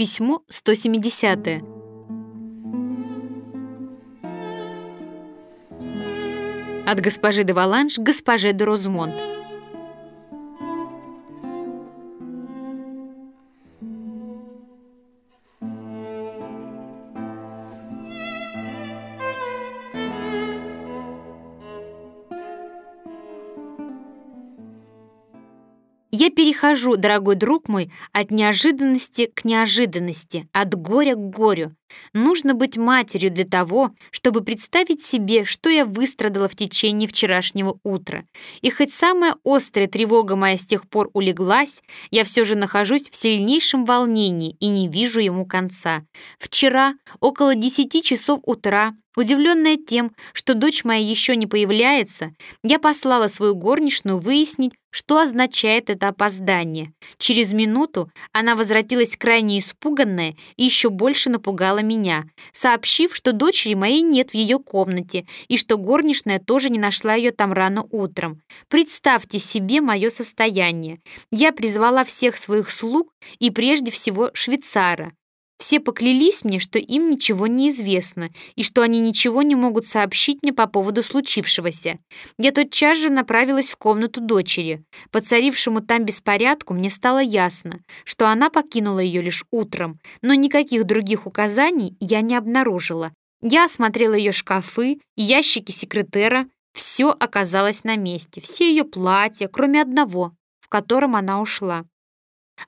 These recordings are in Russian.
Письмо 170. От госпожи де Валанш госпоже де Розмонт. Я перехожу, дорогой друг мой, от неожиданности к неожиданности, от горя к горю. Нужно быть матерью для того, чтобы представить себе, что я выстрадала в течение вчерашнего утра. И хоть самая острая тревога моя с тех пор улеглась, я все же нахожусь в сильнейшем волнении и не вижу ему конца. Вчера, около десяти часов утра, Удивленная тем, что дочь моя еще не появляется, я послала свою горничную выяснить, что означает это опоздание. Через минуту она возвратилась крайне испуганная и еще больше напугала меня, сообщив, что дочери моей нет в ее комнате и что горничная тоже не нашла ее там рано утром. Представьте себе мое состояние. Я призвала всех своих слуг и прежде всего швейцара. Все поклялись мне, что им ничего не известно и что они ничего не могут сообщить мне по поводу случившегося. Я тотчас же направилась в комнату дочери. По царившему там беспорядку мне стало ясно, что она покинула ее лишь утром, но никаких других указаний я не обнаружила. Я осмотрела ее шкафы, ящики секретера. Все оказалось на месте, все ее платья, кроме одного, в котором она ушла.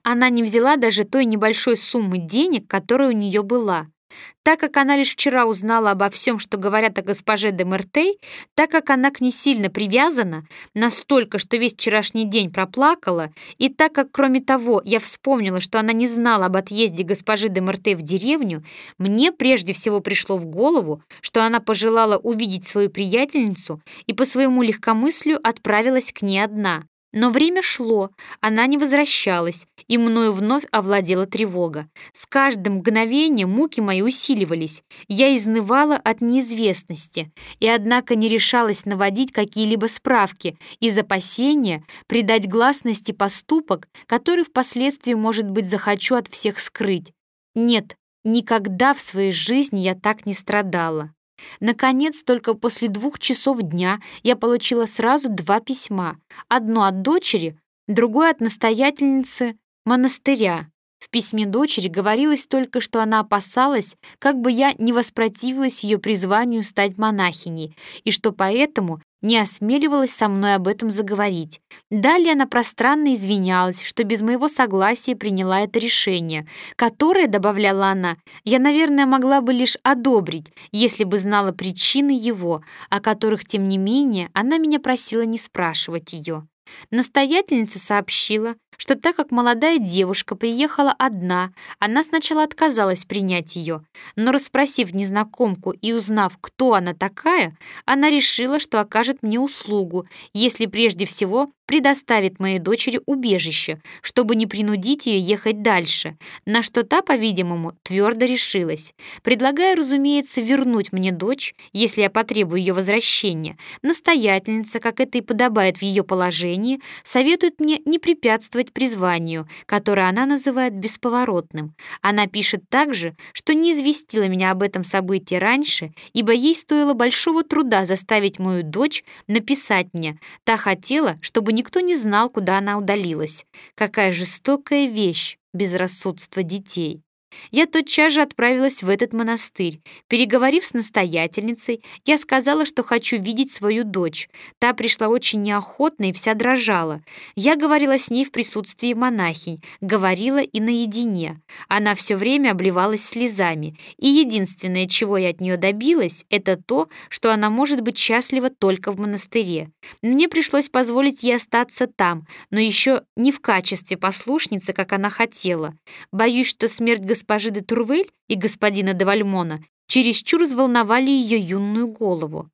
Она не взяла даже той небольшой суммы денег, которая у нее была. Так как она лишь вчера узнала обо всем, что говорят о госпоже де Мертей, так как она к ней сильно привязана, настолько, что весь вчерашний день проплакала, и так как, кроме того, я вспомнила, что она не знала об отъезде госпожи де Мертей в деревню, мне прежде всего пришло в голову, что она пожелала увидеть свою приятельницу и по своему легкомыслию отправилась к ней одна. Но время шло, она не возвращалась, и мною вновь овладела тревога. С каждым мгновением муки мои усиливались. Я изнывала от неизвестности, и однако не решалась наводить какие-либо справки из опасения придать гласности поступок, который впоследствии, может быть, захочу от всех скрыть. Нет, никогда в своей жизни я так не страдала. Наконец, только после двух часов дня я получила сразу два письма. Одно от дочери, другое от настоятельницы монастыря. В письме дочери говорилось только, что она опасалась, как бы я не воспротивилась ее призванию стать монахиней, и что поэтому не осмеливалась со мной об этом заговорить. Далее она пространно извинялась, что без моего согласия приняла это решение, которое, добавляла она, я, наверное, могла бы лишь одобрить, если бы знала причины его, о которых, тем не менее, она меня просила не спрашивать ее. Настоятельница сообщила, что так как молодая девушка приехала одна, она сначала отказалась принять ее, но расспросив незнакомку и узнав, кто она такая, она решила, что окажет мне услугу, если прежде всего предоставит моей дочери убежище, чтобы не принудить ее ехать дальше, на что та, по-видимому, твердо решилась. Предлагая, разумеется, вернуть мне дочь, если я потребую ее возвращения, настоятельница, как это и подобает в ее положении, советует мне не препятствовать призванию, которое она называет бесповоротным. Она пишет также, что не известила меня об этом событии раньше, ибо ей стоило большого труда заставить мою дочь написать мне. Та хотела, чтобы никто не знал, куда она удалилась. Какая жестокая вещь безрассудство детей. Я тотчас же отправилась в этот монастырь. Переговорив с настоятельницей, я сказала, что хочу видеть свою дочь. Та пришла очень неохотно и вся дрожала. Я говорила с ней в присутствии монахинь, говорила и наедине. Она все время обливалась слезами, и единственное, чего я от нее добилась, это то, что она может быть счастлива только в монастыре. Мне пришлось позволить ей остаться там, но еще не в качестве послушницы, как она хотела. Боюсь, что смерть господина госпожи де Турвель и господина де Вальмона чересчур взволновали ее юную голову.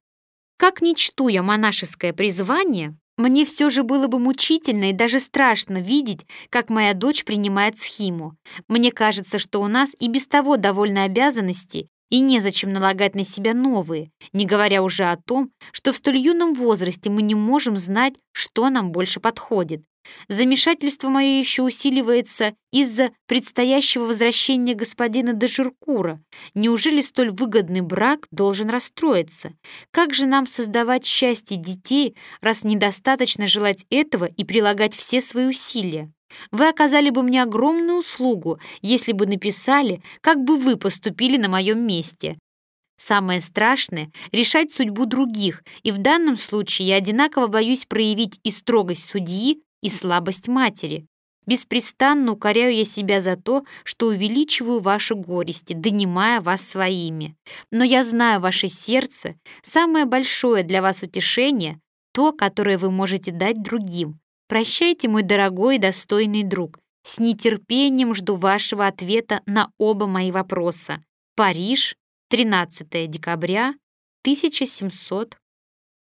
Как не чту монашеское призвание, мне все же было бы мучительно и даже страшно видеть, как моя дочь принимает схиму. Мне кажется, что у нас и без того довольно обязанностей, и незачем налагать на себя новые, не говоря уже о том, что в столь юном возрасте мы не можем знать, что нам больше подходит. Замешательство мое еще усиливается из-за предстоящего возвращения господина де Жиркура. Неужели столь выгодный брак должен расстроиться? Как же нам создавать счастье детей, раз недостаточно желать этого и прилагать все свои усилия? Вы оказали бы мне огромную услугу, если бы написали, как бы вы поступили на моем месте. Самое страшное — решать судьбу других, и в данном случае я одинаково боюсь проявить и строгость судьи, и слабость матери. Беспрестанно укоряю я себя за то, что увеличиваю ваши горести, донимая вас своими. Но я знаю ваше сердце, самое большое для вас утешение — то, которое вы можете дать другим. Прощайте, мой дорогой и достойный друг. С нетерпением жду вашего ответа на оба мои вопроса. Париж, 13 декабря 1700